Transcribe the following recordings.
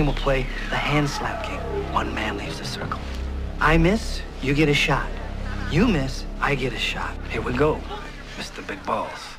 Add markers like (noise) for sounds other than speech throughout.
game will play the hand slap game. One man leaves the circle. I miss, you get a shot. You miss, I get a shot. Here we go. Miss the Big Balls.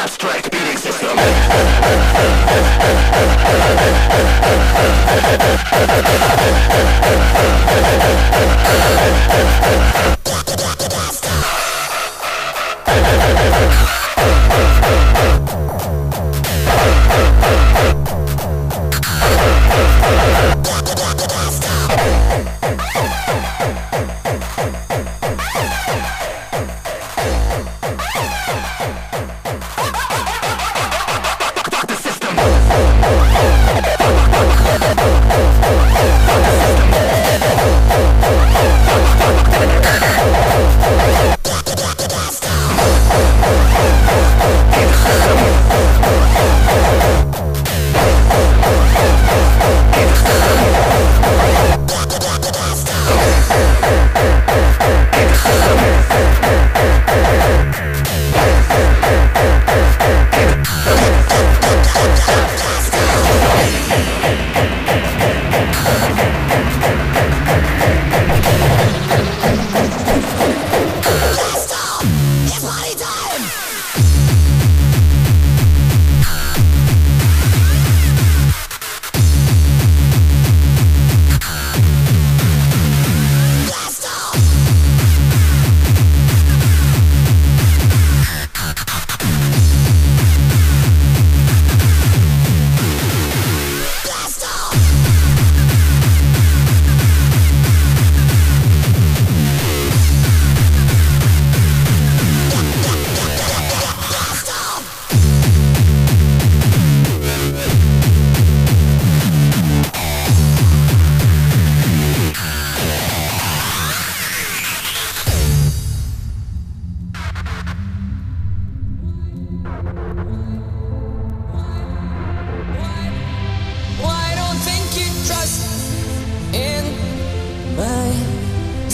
Abstract beating system.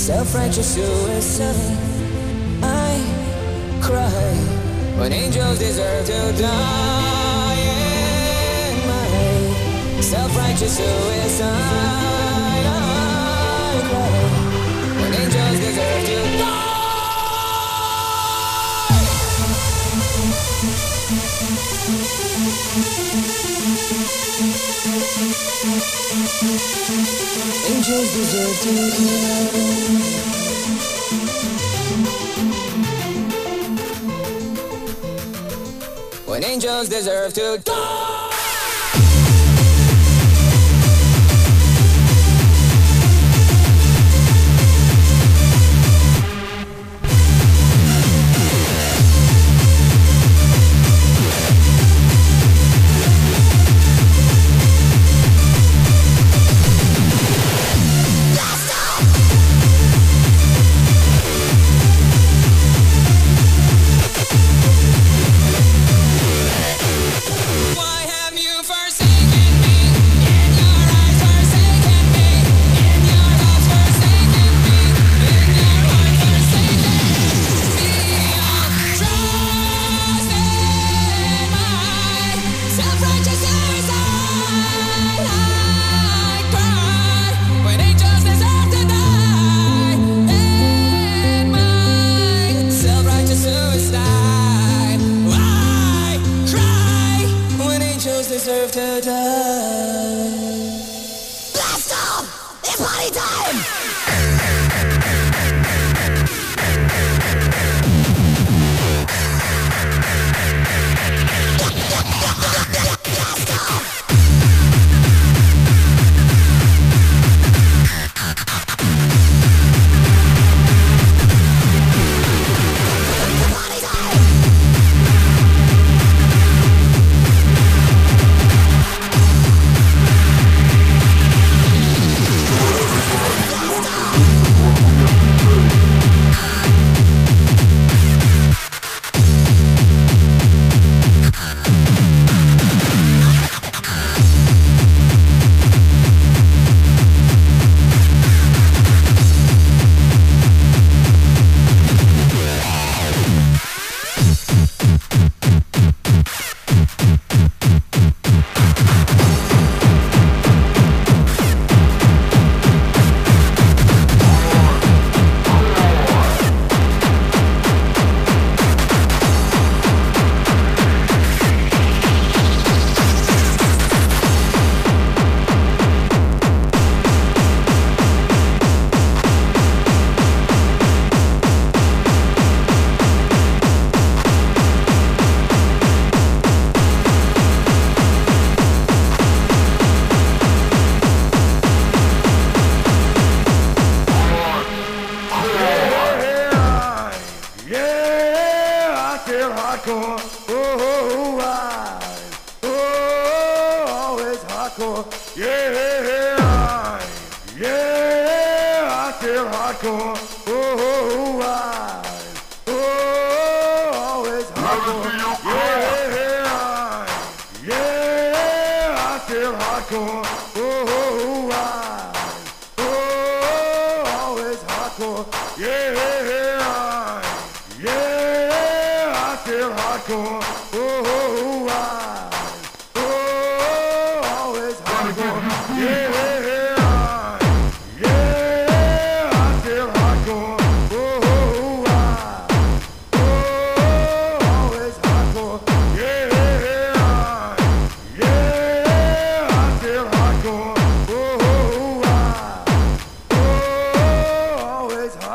Self-righteous suicide. I cry. When angels deserve to die in my Self-righteous suicide. Angels deserve to die. When angels deserve to die.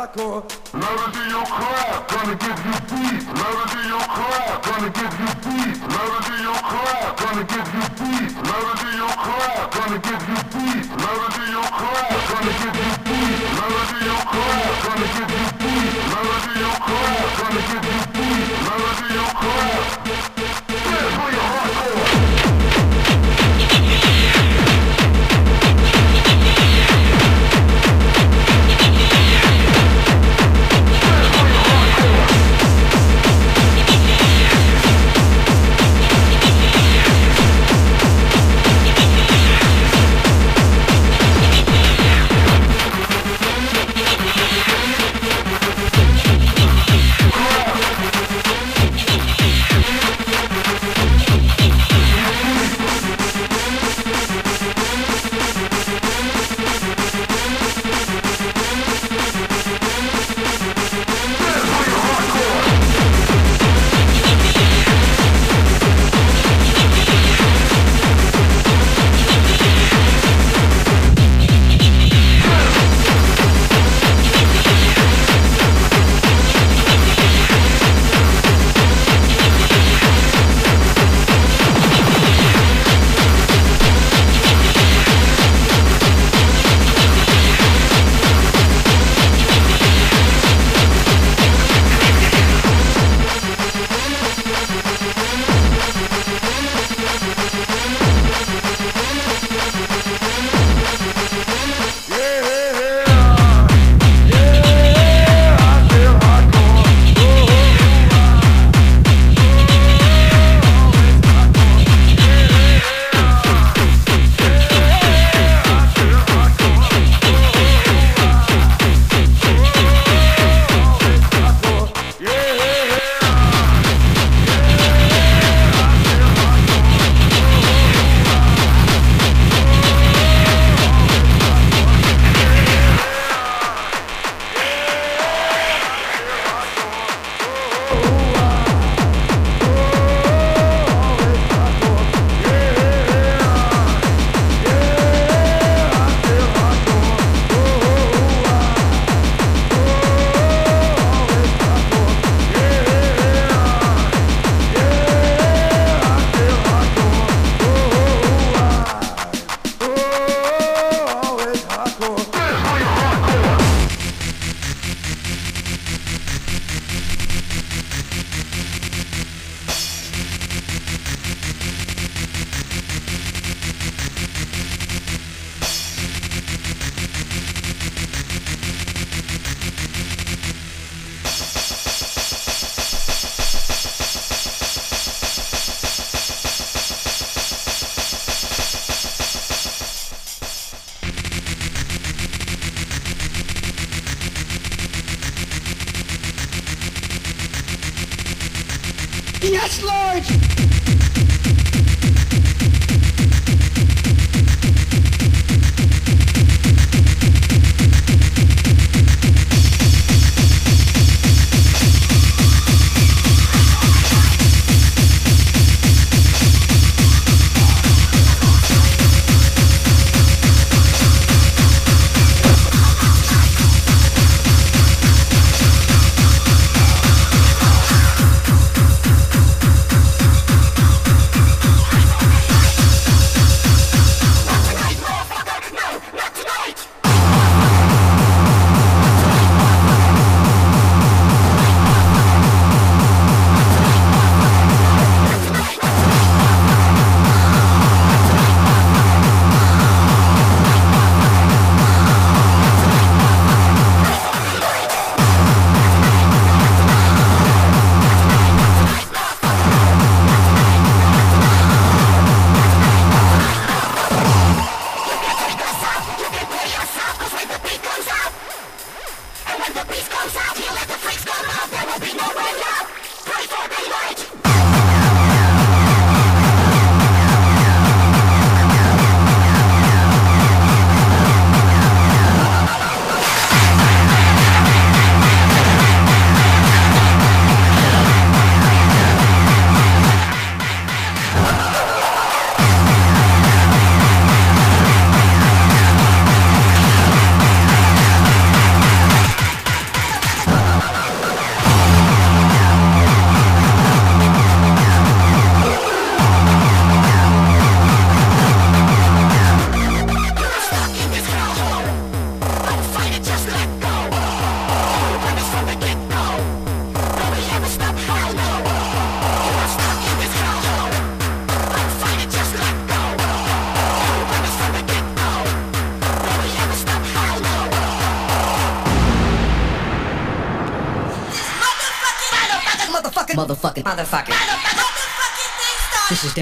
hardcore. Let do your crap, gonna give you beat. Let do your crap, gonna give you beat. Let do your crap, gonna give you beat. Let do your crap, gonna give you beat. Let do your crap, gonna give you beat. Let do your crap, gonna give you beat. Let do your crap, gonna give you beat.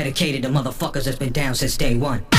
Dedicated to motherfuckers that's been down since day one.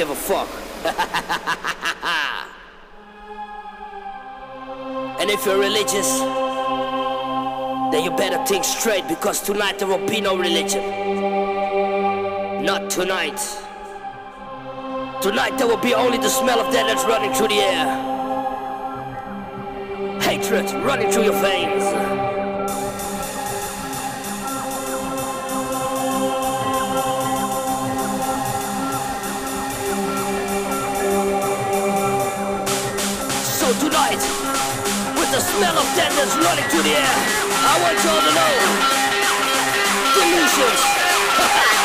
Give a fuck. (laughs) and if you're religious, then you better think straight because tonight there will be no religion. Not tonight. Tonight there will be only the smell of death that's running through the air. Hatred running through your veins. Smell of that's running through the air. I want y'all to know. Delusions. (laughs)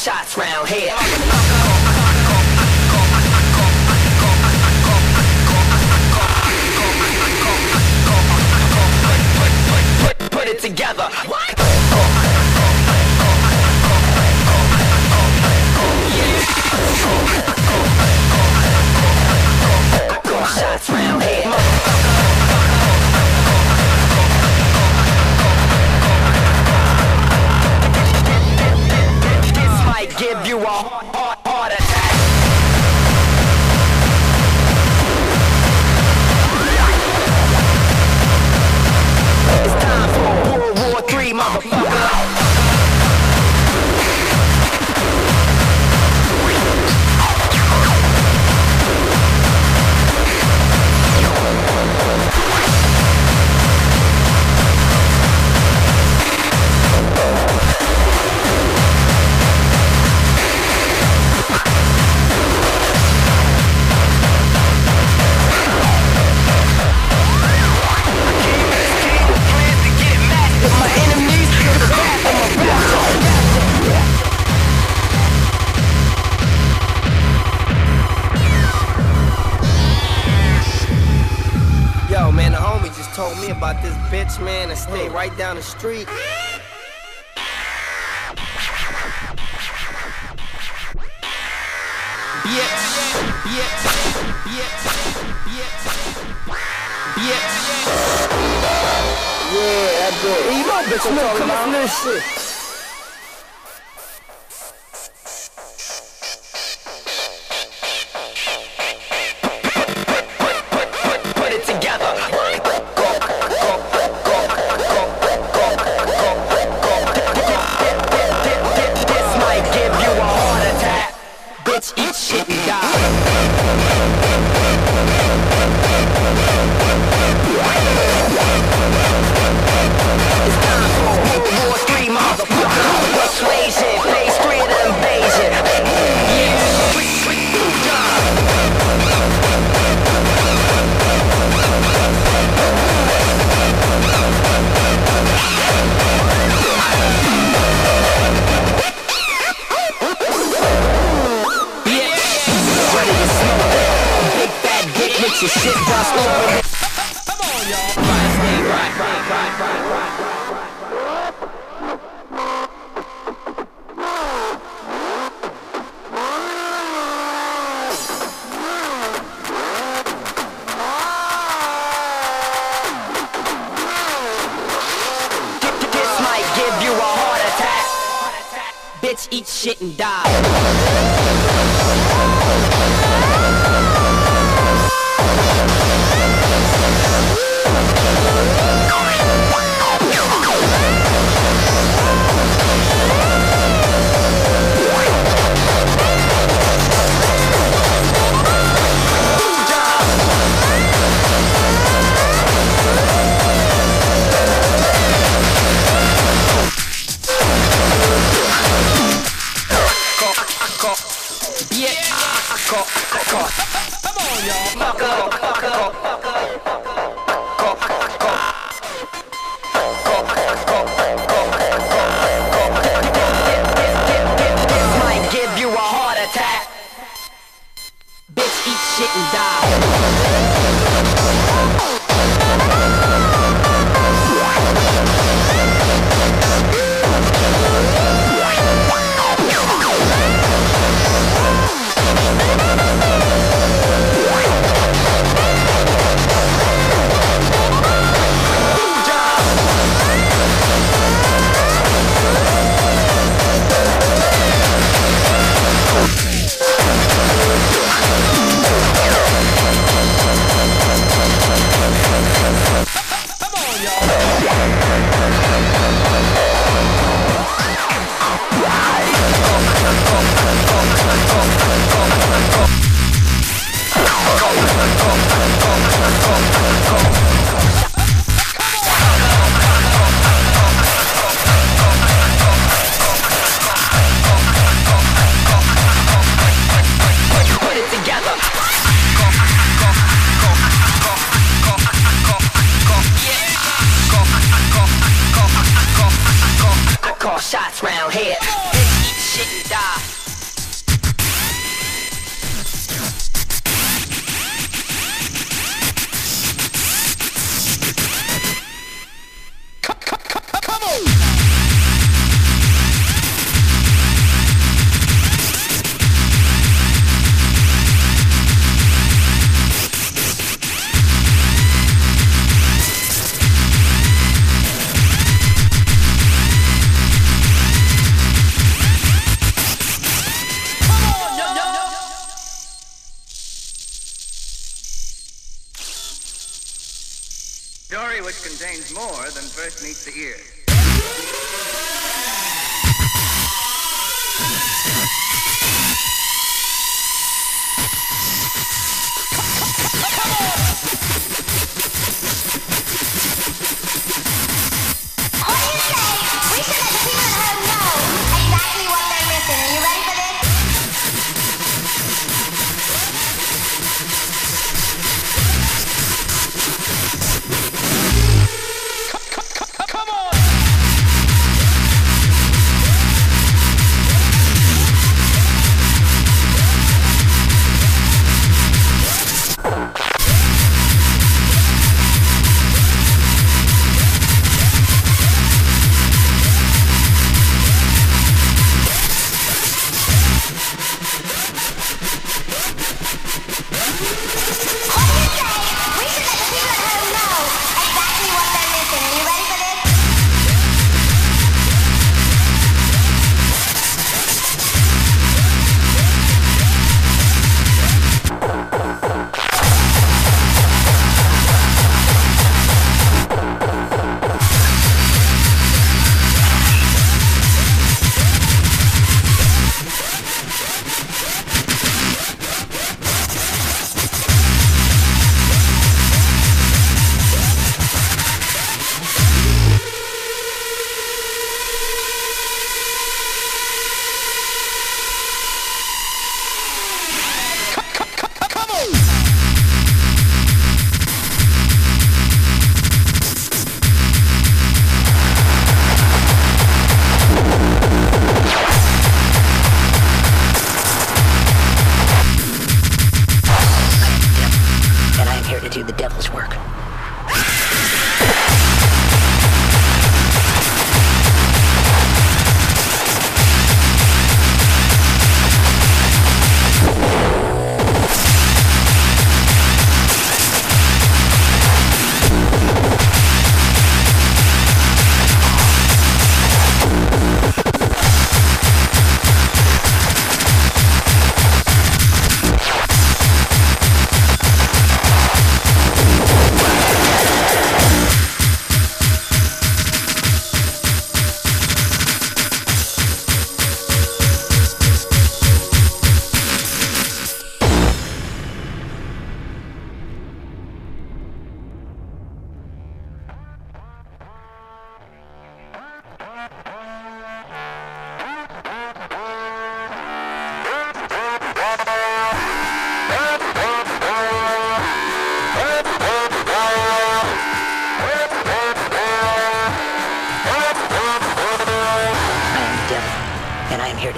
shots round the street.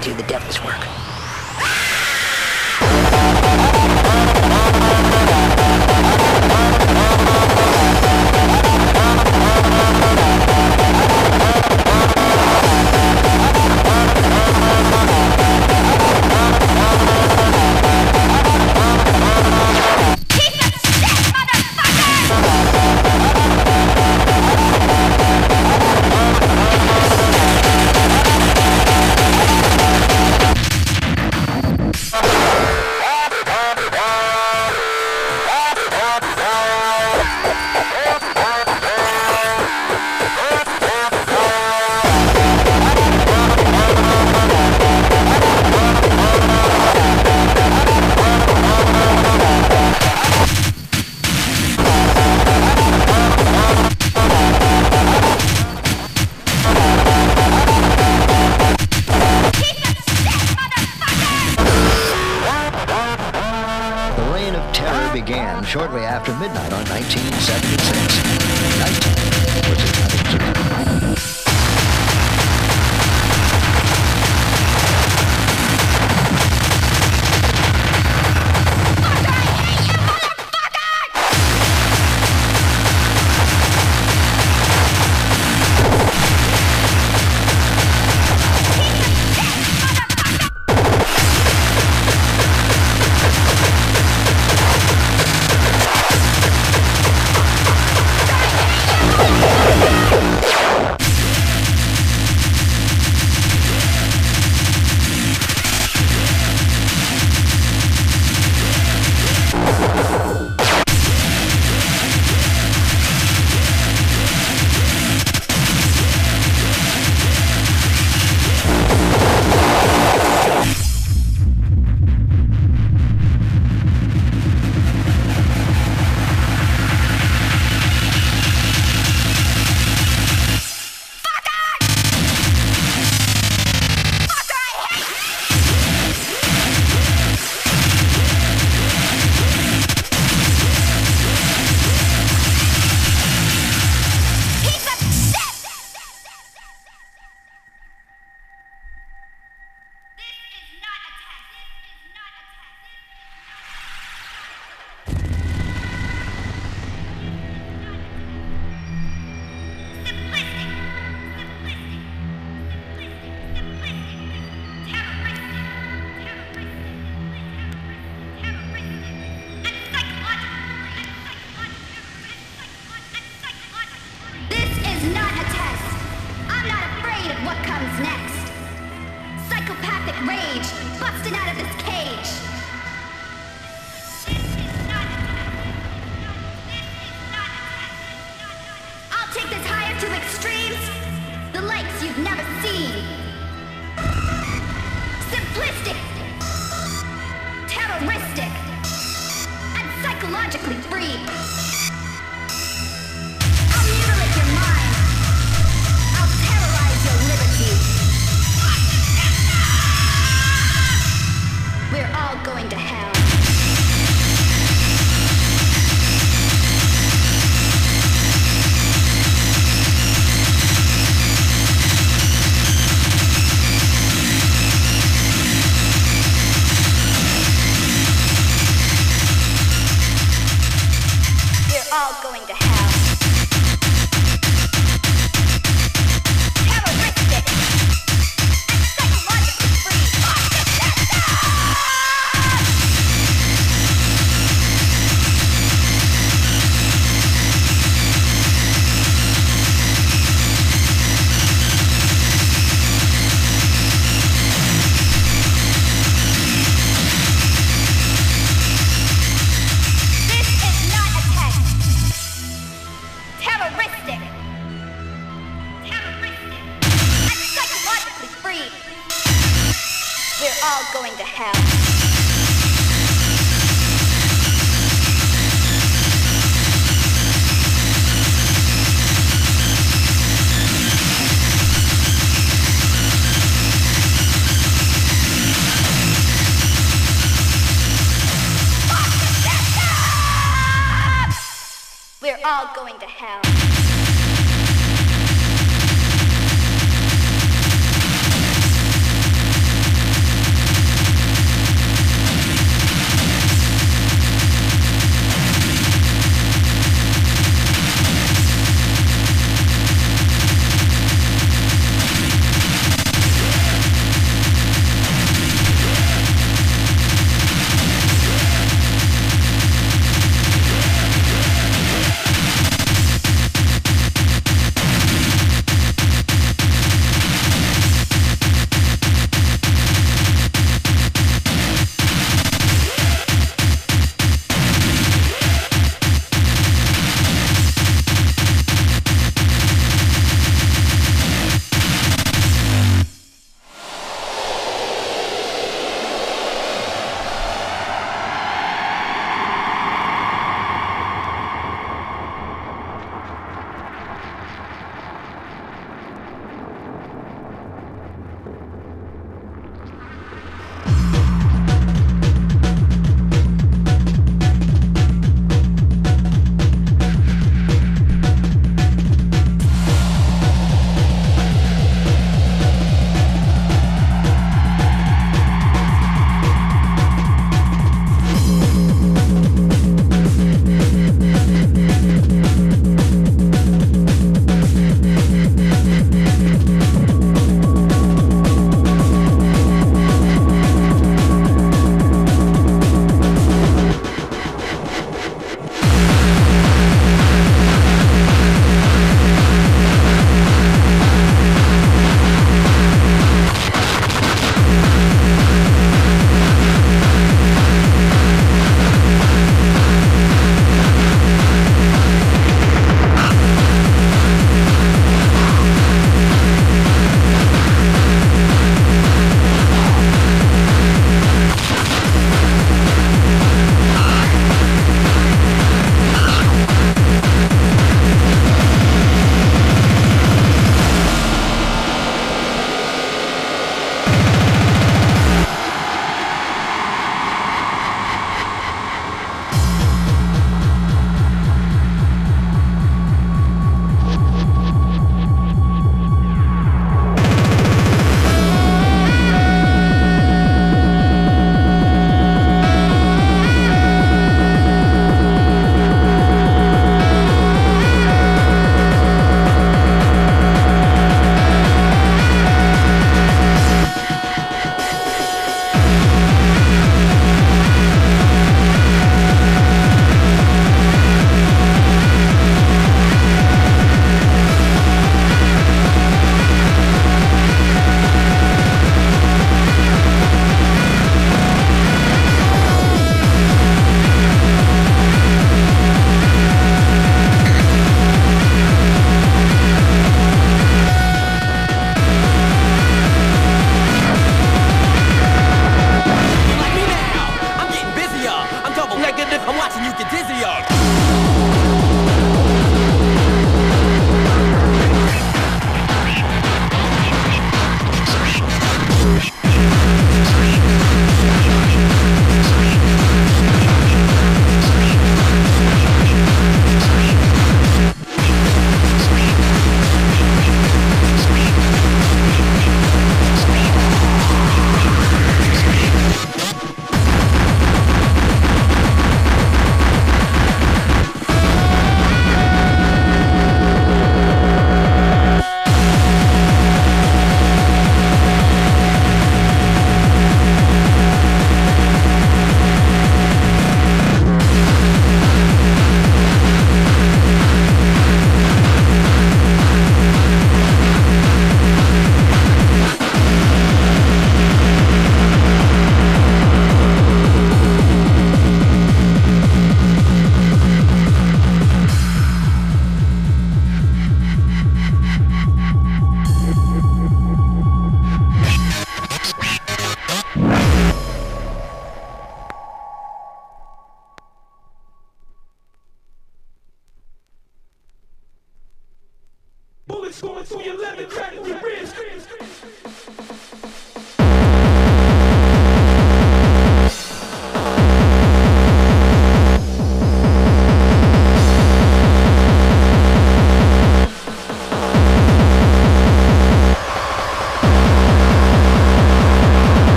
To do the devil's work.